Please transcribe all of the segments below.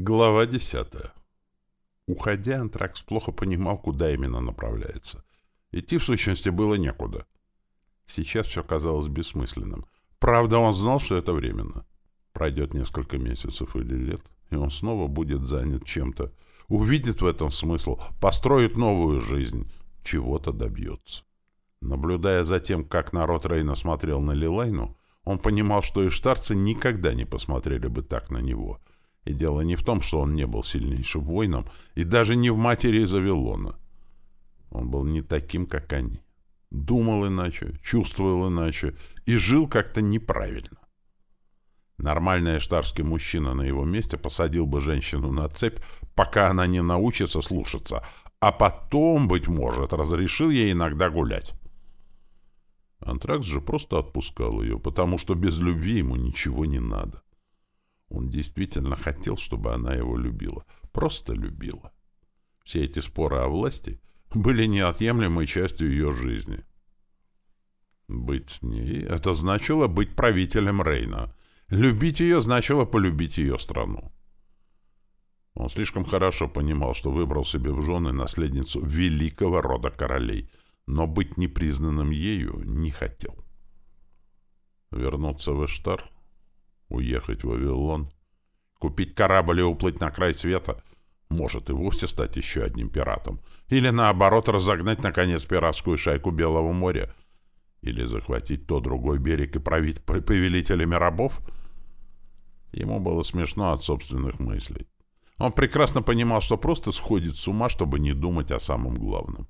Глава десятая. Уходя, Антракс плохо понимал, куда именно направляется. Идти, в сущности, было некуда. Сейчас все казалось бессмысленным. Правда, он знал, что это временно. Пройдет несколько месяцев или лет, и он снова будет занят чем-то, увидит в этом смысл, построит новую жизнь, чего-то добьется. Наблюдая за тем, как народ Рейна смотрел на Лилайну, он понимал, что и штарцы никогда не посмотрели бы так на него — и дело не в том, что он не был сильнейшим воином, и даже не в матери из Авилона. Он был не таким, как они. Думал иначе, чувствовал иначе и жил как-то неправильно. Нормальный эштарский мужчина на его месте посадил бы женщину на цепь, пока она не научится слушаться, а потом, быть может, разрешил ей иногда гулять. Антракс же просто отпускал ее, потому что без любви ему ничего не надо. Он действительно хотел, чтобы она его любила. Просто любила. Все эти споры о власти были неотъемлемой частью ее жизни. Быть с ней — это значило быть правителем Рейна. Любить ее значило полюбить ее страну. Он слишком хорошо понимал, что выбрал себе в жены наследницу великого рода королей, но быть непризнанным ею не хотел. Вернуться в Эштар — Уехать в Вавилон? Купить корабль и уплыть на край света? Может и вовсе стать еще одним пиратом. Или наоборот разогнать, наконец, пиратскую шайку Белого моря. Или захватить то другой берег и править повелителями рабов? Ему было смешно от собственных мыслей. Он прекрасно понимал, что просто сходит с ума, чтобы не думать о самом главном.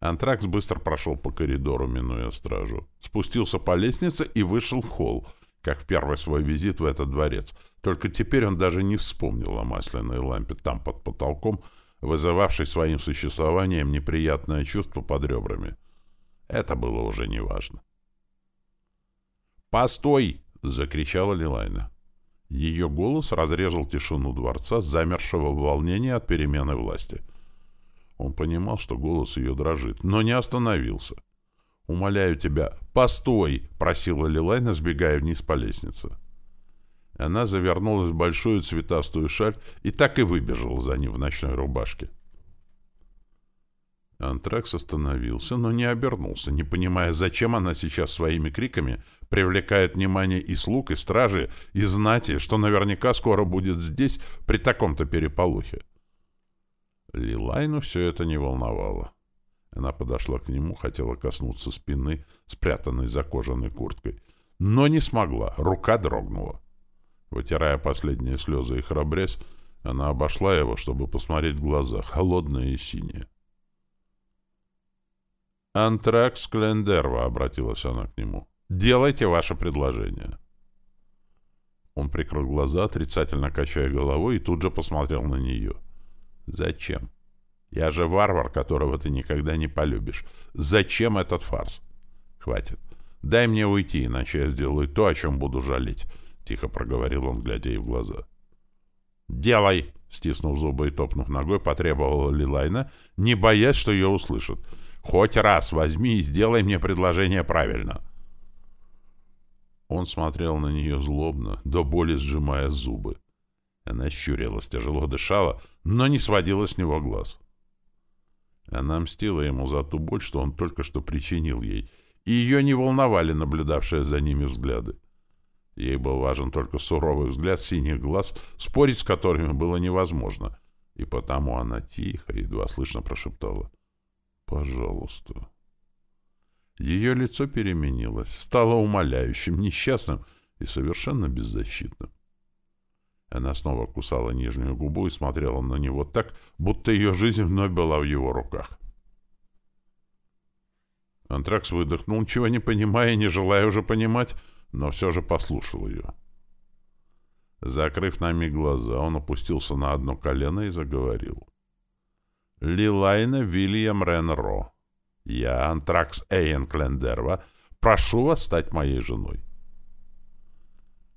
Антракс быстро прошел по коридору, минуя стражу. Спустился по лестнице и вышел в холл, как в первый свой визит в этот дворец. Только теперь он даже не вспомнил о масляной лампе там под потолком, вызывавшей своим существованием неприятное чувство под ребрами. Это было уже неважно. «Постой!» — закричала Лилайна. Ее голос разрезал тишину дворца, замершего в волнении от перемены власти. Он понимал, что голос ее дрожит, но не остановился. «Умоляю тебя, постой!» — просила Лилайна, сбегая вниз по лестнице. Она завернулась в большую цветастую шаль и так и выбежала за ним в ночной рубашке. Антракс остановился, но не обернулся, не понимая, зачем она сейчас своими криками привлекает внимание и слуг, и стражи, и знати, что наверняка скоро будет здесь при таком-то переполохе. Лилайну все это не волновало. Она подошла к нему, хотела коснуться спины, спрятанной за кожаной курткой. Но не смогла, рука дрогнула. Вытирая последние слезы и храбрясь, она обошла его, чтобы посмотреть в глаза, холодные и синие. «Антракс Клендерва», — обратилась она к нему, — «делайте ваше предложение». Он прикрыл глаза, отрицательно качая головой, и тут же посмотрел на нее. «Зачем?» Я же варвар, которого ты никогда не полюбишь. Зачем этот фарс? Хватит. Дай мне уйти, иначе я сделаю то, о чем буду жалеть, — тихо проговорил он, глядя ей в глаза. «Делай!» — стиснув зубы и топнув ногой, потребовала Лилайна, не боясь, что ее услышат. «Хоть раз возьми и сделай мне предложение правильно!» Он смотрел на нее злобно, до боли сжимая зубы. Она щурилась, тяжело дышала, но не сводила с него глаз. Она мстила ему за ту боль, что он только что причинил ей, и ее не волновали наблюдавшие за ними взгляды. Ей был важен только суровый взгляд синих глаз, спорить с которыми было невозможно, и потому она тихо, едва слышно прошептала «Пожалуйста». Ее лицо переменилось, стало умоляющим, несчастным и совершенно беззащитным. Она снова кусала нижнюю губу и смотрела на него так, будто ее жизнь вновь была в его руках. Антракс выдохнул, ничего не понимая и не желая уже понимать, но все же послушал ее. Закрыв на миг глаза, он опустился на одно колено и заговорил. «Лилайна Вильям Ренро, я, Антракс Эйен Клендерва, прошу вас стать моей женой.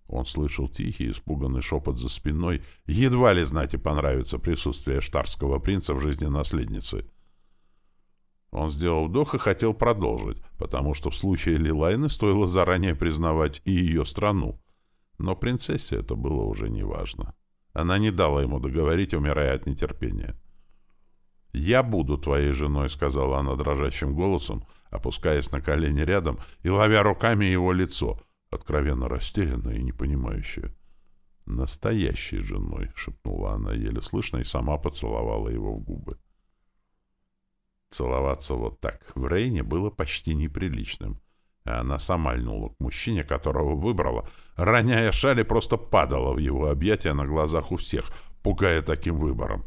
Он слышал тихий, испуганный шепот за спиной. Едва ли знать и понравится присутствие штарского принца в жизни наследницы. Он сделал вдох и хотел продолжить, потому что в случае Лилайны стоило заранее признавать и ее страну. Но принцессе это было уже неважно. Она не дала ему договорить, умирая от нетерпения. «Я буду твоей женой», — сказала она дрожащим голосом, опускаясь на колени рядом и ловя руками его лицо, откровенно растерянное и непонимающее. «Настоящей женой», — шепнула она еле слышно и сама поцеловала его в губы. Целоваться вот так в Рейне было почти неприличным, и она сама льнула к мужчине, которого выбрала, роняя шали, просто падала в его объятия на глазах у всех, пугая таким выбором.